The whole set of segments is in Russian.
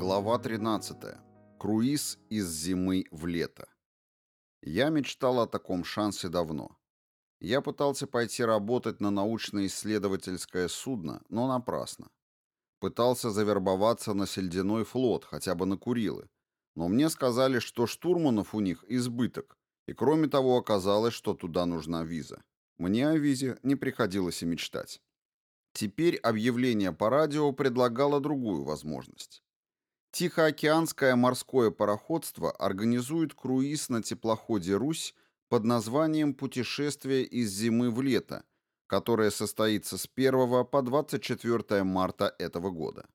Глава 13. Круиз из зимы в лето. Я мечтал о таком шансе давно. Я пытался пойти работать на научно-исследовательское судно, но напрасно. Пытался завербоваться на сельдяной флот, хотя бы на Курилы. Но мне сказали, что штурманов у них избыток, и кроме того оказалось, что туда нужна виза. Мне о визе не приходилось и мечтать. Теперь объявление по радио предлагало другую возможность. Тихоокеанское морское пароходство организует круиз на теплоходе «Русь» под названием «Путешествие из зимы в лето», которое состоится с 1 по 24 марта этого года.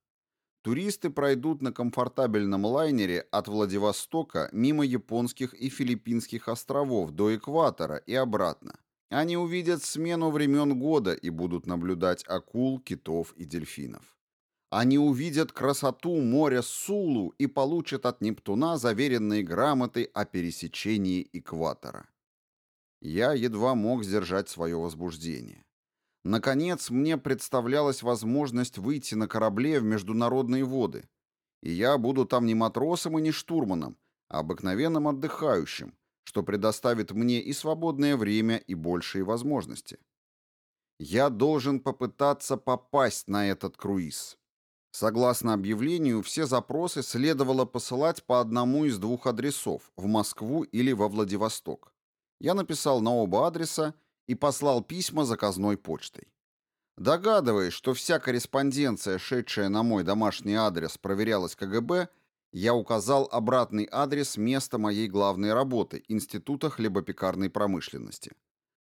Туристы пройдут на комфортабельном лайнере от Владивостока мимо японских и филиппинских островов до экватора и обратно. Они увидят смену времен года и будут наблюдать акул, китов и дельфинов. Они увидят красоту моря Сулу и получат от Нептуна заверенные грамоты о пересечении экватора. Я едва мог сдержать свое возбуждение. Наконец, мне представлялась возможность выйти на корабле в международные воды. И я буду там не матросом и не штурманом, а обыкновенным отдыхающим, что предоставит мне и свободное время, и большие возможности. Я должен попытаться попасть на этот круиз. Согласно объявлению, все запросы следовало посылать по одному из двух адресов – в Москву или во Владивосток. Я написал на оба адреса и послал письма заказной почтой. Догадываясь, что вся корреспонденция, шедшая на мой домашний адрес, проверялась КГБ, я указал обратный адрес места моей главной работы – Института хлебопекарной промышленности.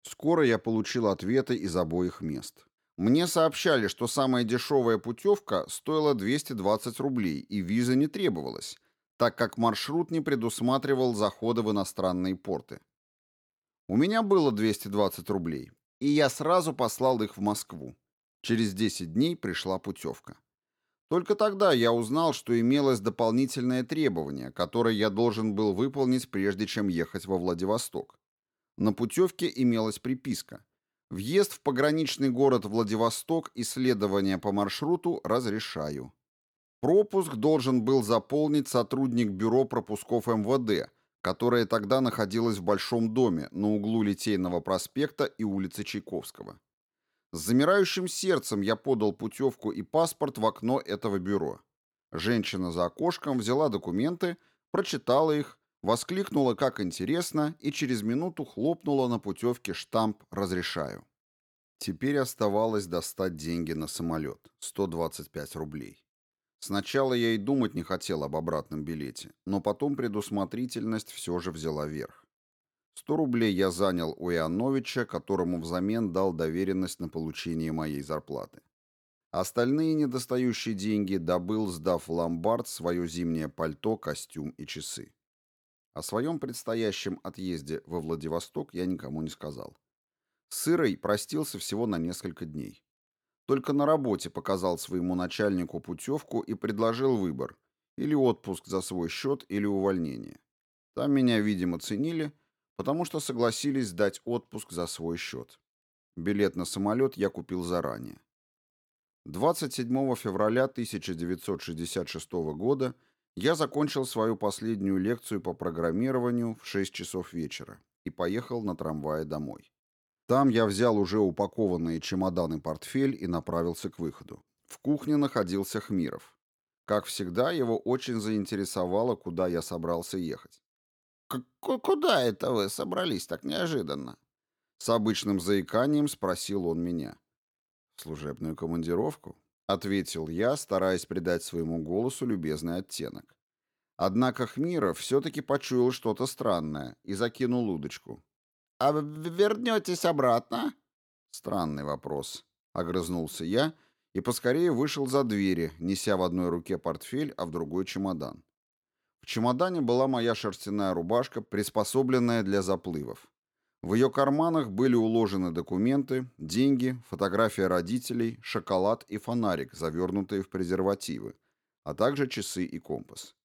Скоро я получил ответы из обоих мест. Мне сообщали, что самая дешевая путевка стоила 220 рублей, и виза не требовалась, так как маршрут не предусматривал захода в иностранные порты. У меня было 220 рублей, и я сразу послал их в Москву. Через 10 дней пришла путевка. Только тогда я узнал, что имелось дополнительное требование, которое я должен был выполнить, прежде чем ехать во Владивосток. На путевке имелась приписка – Въезд в пограничный город Владивосток и следование по маршруту разрешаю. Пропуск должен был заполнить сотрудник бюро пропусков МВД, которое тогда находилось в Большом доме на углу Литейного проспекта и улицы Чайковского. С замирающим сердцем я подал путевку и паспорт в окно этого бюро. Женщина за окошком взяла документы, прочитала их, Воскликнула, как интересно, и через минуту хлопнула на путевке штамп «Разрешаю». Теперь оставалось достать деньги на самолет – 125 рублей. Сначала я и думать не хотел об обратном билете, но потом предусмотрительность все же взяла верх. 100 рублей я занял у Иоанновича, которому взамен дал доверенность на получение моей зарплаты. Остальные недостающие деньги добыл, сдав в ломбард свое зимнее пальто, костюм и часы. О своем предстоящем отъезде во Владивосток я никому не сказал. С Ирой простился всего на несколько дней. Только на работе показал своему начальнику путевку и предложил выбор – или отпуск за свой счет, или увольнение. Там меня, видимо, ценили, потому что согласились дать отпуск за свой счет. Билет на самолет я купил заранее. 27 февраля 1966 года – я закончил свою последнюю лекцию по программированию в 6 часов вечера и поехал на трамвае домой. Там я взял уже упакованные чемоданы-портфель и направился к выходу. В кухне находился Хмиров. Как всегда, его очень заинтересовало, куда я собрался ехать. «Куда это вы собрались так неожиданно?» С обычным заиканием спросил он меня. «В служебную командировку?» — ответил я, стараясь придать своему голосу любезный оттенок. Однако Хмиров все-таки почуял что-то странное и закинул удочку. «А вернетесь обратно?» «Странный вопрос», — огрызнулся я и поскорее вышел за двери, неся в одной руке портфель, а в другой чемодан. В чемодане была моя шерстяная рубашка, приспособленная для заплывов. В ее карманах были уложены документы, деньги, фотография родителей, шоколад и фонарик, завернутые в презервативы, а также часы и компас.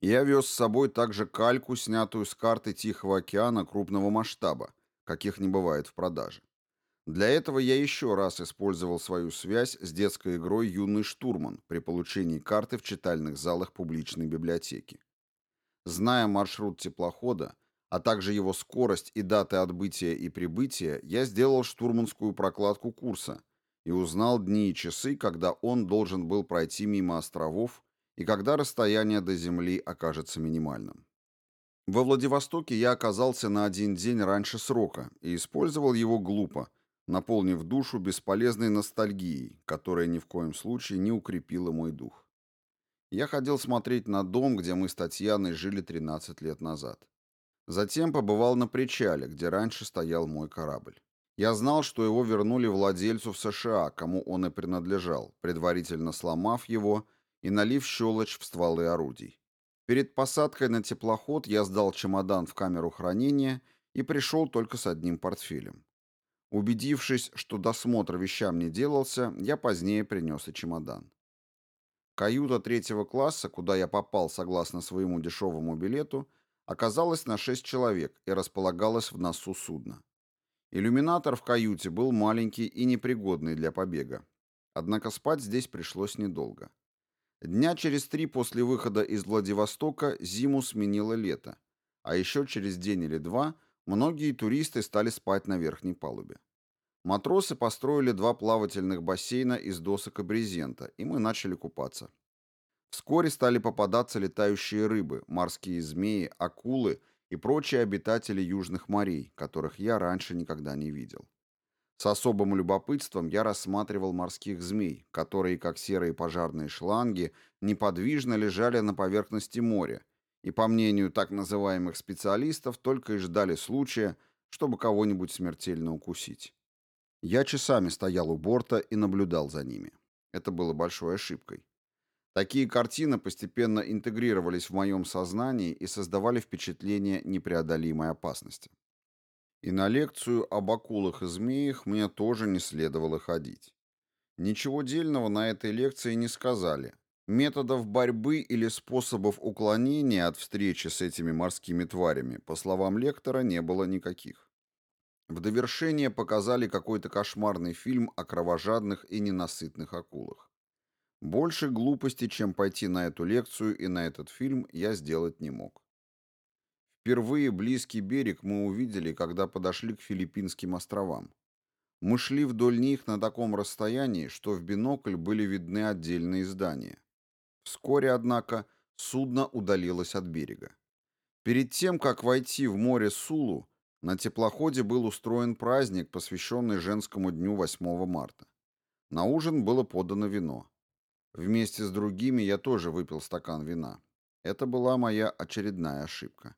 Я вез с собой также кальку, снятую с карты Тихого океана крупного масштаба, каких не бывает в продаже. Для этого я еще раз использовал свою связь с детской игрой «Юный штурман» при получении карты в читальных залах публичной библиотеки. Зная маршрут теплохода, а также его скорость и даты отбытия и прибытия, я сделал штурманскую прокладку курса и узнал дни и часы, когда он должен был пройти мимо островов и когда расстояние до Земли окажется минимальным. Во Владивостоке я оказался на один день раньше срока и использовал его глупо, наполнив душу бесполезной ностальгией, которая ни в коем случае не укрепила мой дух. Я ходил смотреть на дом, где мы с Татьяной жили 13 лет назад. Затем побывал на причале, где раньше стоял мой корабль. Я знал, что его вернули владельцу в США, кому он и принадлежал, предварительно сломав его и налив щелочь в стволы орудий. Перед посадкой на теплоход я сдал чемодан в камеру хранения и пришел только с одним портфелем. Убедившись, что досмотр вещам не делался, я позднее принес и чемодан. Каюта третьего класса, куда я попал согласно своему дешевому билету, оказалась на шесть человек и располагалась в носу судна. Иллюминатор в каюте был маленький и непригодный для побега. Однако спать здесь пришлось недолго. Дня через три после выхода из Владивостока зиму сменило лето, а еще через день или два многие туристы стали спать на верхней палубе. Матросы построили два плавательных бассейна из досок и брезента, и мы начали купаться. Вскоре стали попадаться летающие рыбы, морские змеи, акулы и прочие обитатели южных морей, которых я раньше никогда не видел. С особым любопытством я рассматривал морских змей, которые, как серые пожарные шланги, неподвижно лежали на поверхности моря и, по мнению так называемых специалистов, только и ждали случая, чтобы кого-нибудь смертельно укусить. Я часами стоял у борта и наблюдал за ними. Это было большой ошибкой. Такие картины постепенно интегрировались в моем сознании и создавали впечатление непреодолимой опасности. И на лекцию об акулах и змеях мне тоже не следовало ходить. Ничего дельного на этой лекции не сказали. Методов борьбы или способов уклонения от встречи с этими морскими тварями, по словам лектора, не было никаких. В довершение показали какой-то кошмарный фильм о кровожадных и ненасытных акулах. Больше глупости, чем пойти на эту лекцию и на этот фильм, я сделать не мог. Впервые близкий берег мы увидели, когда подошли к Филиппинским островам. Мы шли вдоль них на таком расстоянии, что в бинокль были видны отдельные здания. Вскоре, однако, судно удалилось от берега. Перед тем, как войти в море Сулу, на теплоходе был устроен праздник, посвященный женскому дню 8 марта. На ужин было подано вино. Вместе с другими я тоже выпил стакан вина. Это была моя очередная ошибка.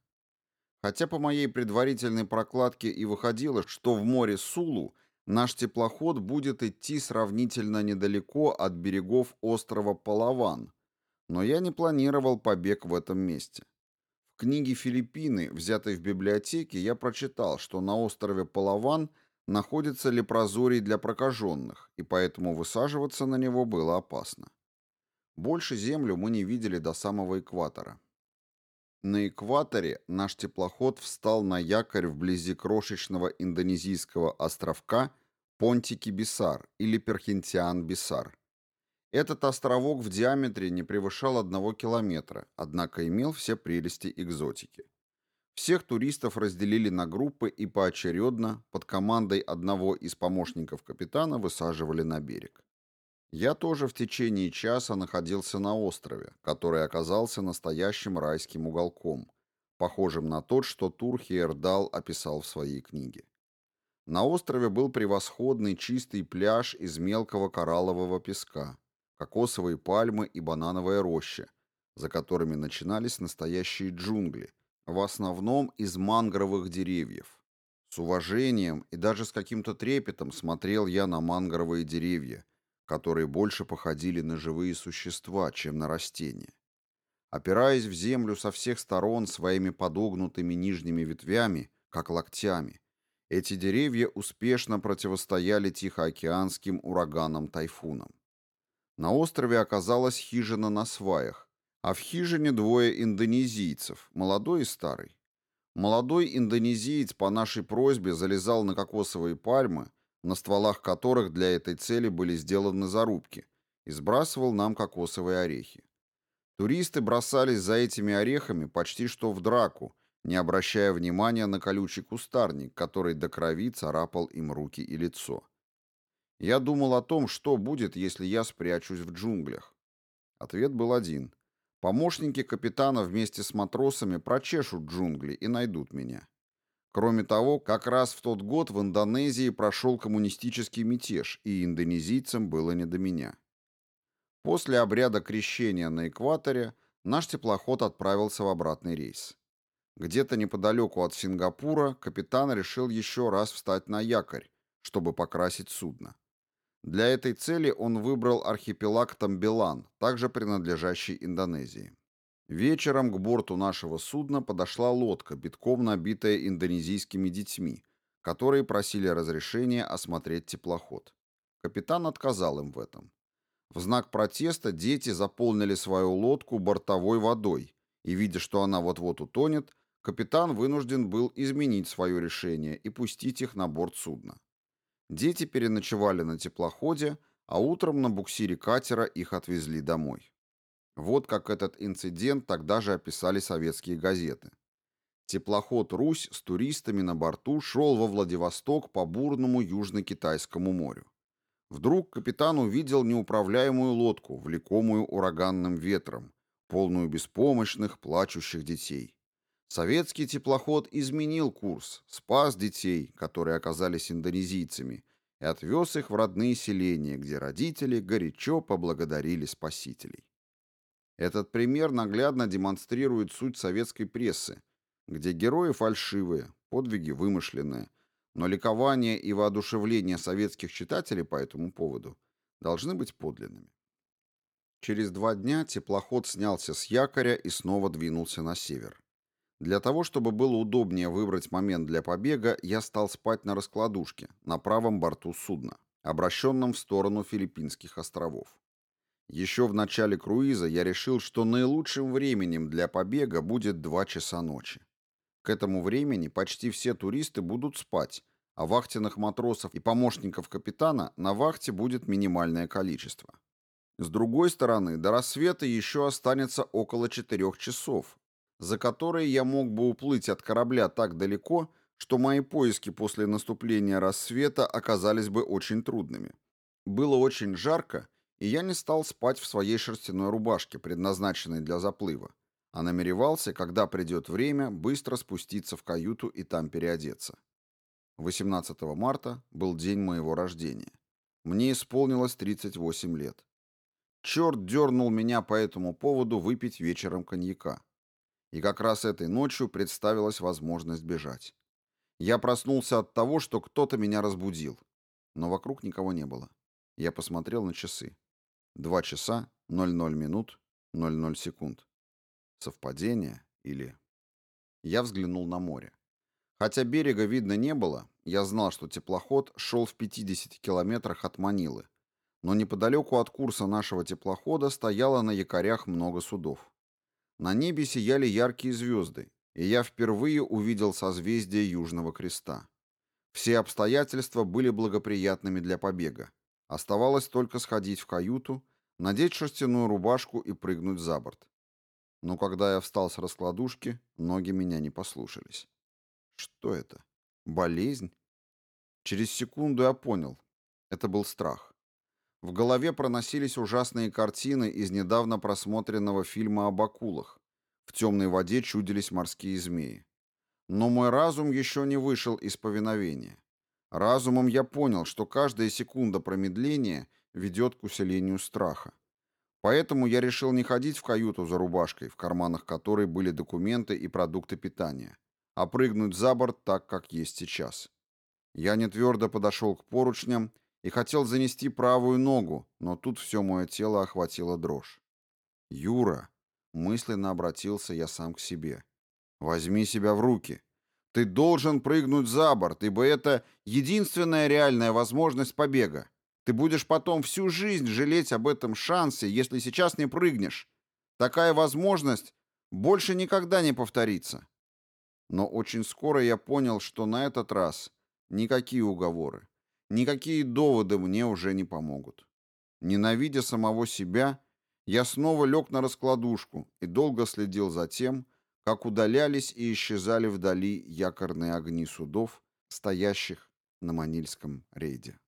Хотя по моей предварительной прокладке и выходило, что в море Сулу наш теплоход будет идти сравнительно недалеко от берегов острова Палаван, но я не планировал побег в этом месте. В книге «Филиппины», взятой в библиотеке, я прочитал, что на острове Палаван находится лепрозорий для прокаженных, и поэтому высаживаться на него было опасно. Больше землю мы не видели до самого экватора. На экваторе наш теплоход встал на якорь вблизи крошечного индонезийского островка Понтики-Бисар или Перхентиан-Бисар. Этот островок в диаметре не превышал одного километра, однако имел все прелести экзотики. Всех туристов разделили на группы и поочередно, под командой одного из помощников капитана, высаживали на берег. Я тоже в течение часа находился на острове, который оказался настоящим райским уголком, похожим на тот, что Турхиердал описал в своей книге. На острове был превосходный чистый пляж из мелкого кораллового песка, кокосовые пальмы и банановая роща, за которыми начинались настоящие джунгли, в основном из мангровых деревьев. С уважением и даже с каким-то трепетом смотрел я на мангровые деревья, которые больше походили на живые существа, чем на растения. Опираясь в землю со всех сторон своими подогнутыми нижними ветвями, как локтями, эти деревья успешно противостояли тихоокеанским ураганам-тайфунам. На острове оказалась хижина на сваях, а в хижине двое индонезийцев, молодой и старый. Молодой индонезиец по нашей просьбе залезал на кокосовые пальмы, на стволах которых для этой цели были сделаны зарубки, и сбрасывал нам кокосовые орехи. Туристы бросались за этими орехами почти что в драку, не обращая внимания на колючий кустарник, который до крови царапал им руки и лицо. Я думал о том, что будет, если я спрячусь в джунглях. Ответ был один. Помощники капитана вместе с матросами прочешут джунгли и найдут меня. Кроме того, как раз в тот год в Индонезии прошел коммунистический мятеж, и индонезийцам было не до меня. После обряда крещения на экваторе наш теплоход отправился в обратный рейс. Где-то неподалеку от Сингапура капитан решил еще раз встать на якорь, чтобы покрасить судно. Для этой цели он выбрал архипелаг Тамбелан, также принадлежащий Индонезии. Вечером к борту нашего судна подошла лодка, битком набитая индонезийскими детьми, которые просили разрешения осмотреть теплоход. Капитан отказал им в этом. В знак протеста дети заполнили свою лодку бортовой водой, и, видя, что она вот-вот утонет, капитан вынужден был изменить свое решение и пустить их на борт судна. Дети переночевали на теплоходе, а утром на буксире катера их отвезли домой. Вот как этот инцидент тогда же описали советские газеты. Теплоход «Русь» с туристами на борту шел во Владивосток по бурному Южно-Китайскому морю. Вдруг капитан увидел неуправляемую лодку, влекомую ураганным ветром, полную беспомощных, плачущих детей. Советский теплоход изменил курс, спас детей, которые оказались индонезийцами, и отвез их в родные селения, где родители горячо поблагодарили спасителей. Этот пример наглядно демонстрирует суть советской прессы, где герои фальшивые, подвиги вымышленные, но ликование и воодушевление советских читателей по этому поводу должны быть подлинными. Через два дня теплоход снялся с якоря и снова двинулся на север. Для того, чтобы было удобнее выбрать момент для побега, я стал спать на раскладушке на правом борту судна, обращенном в сторону Филиппинских островов. Еще в начале круиза я решил, что наилучшим временем для побега будет 2 часа ночи. К этому времени почти все туристы будут спать, а вахтенных матросов и помощников капитана на вахте будет минимальное количество. С другой стороны, до рассвета еще останется около 4 часов, за которые я мог бы уплыть от корабля так далеко, что мои поиски после наступления рассвета оказались бы очень трудными. Было очень жарко, и я не стал спать в своей шерстяной рубашке, предназначенной для заплыва, а намеревался, когда придет время, быстро спуститься в каюту и там переодеться. 18 марта был день моего рождения. Мне исполнилось 38 лет. Черт дернул меня по этому поводу выпить вечером коньяка. И как раз этой ночью представилась возможность бежать. Я проснулся от того, что кто-то меня разбудил. Но вокруг никого не было. Я посмотрел на часы. 2 часа 00 минут 00 секунд. Совпадение или... Я взглянул на море. Хотя берега видно не было, я знал, что теплоход шел в 50 километрах от Манилы. Но неподалеку от курса нашего теплохода стояло на якорях много судов. На небе сияли яркие звезды, и я впервые увидел созвездие Южного Креста. Все обстоятельства были благоприятными для побега. Оставалось только сходить в каюту, надеть шерстяную рубашку и прыгнуть за борт. Но когда я встал с раскладушки, ноги меня не послушались. Что это? Болезнь? Через секунду я понял. Это был страх. В голове проносились ужасные картины из недавно просмотренного фильма об акулах. В темной воде чудились морские змеи. Но мой разум еще не вышел из повиновения. Разумом я понял, что каждая секунда промедления ведет к усилению страха. Поэтому я решил не ходить в каюту за рубашкой, в карманах которой были документы и продукты питания, а прыгнуть за борт так, как есть сейчас. Я не твердо подошел к поручням и хотел занести правую ногу, но тут все мое тело охватило дрожь. «Юра», — мысленно обратился я сам к себе, — «возьми себя в руки. Ты должен прыгнуть за борт, ибо это единственная реальная возможность побега. Ты будешь потом всю жизнь жалеть об этом шансе, если сейчас не прыгнешь. Такая возможность больше никогда не повторится». Но очень скоро я понял, что на этот раз никакие уговоры, Никакие доводы мне уже не помогут. Ненавидя самого себя, я снова лег на раскладушку и долго следил за тем, как удалялись и исчезали вдали якорные огни судов, стоящих на Манильском рейде.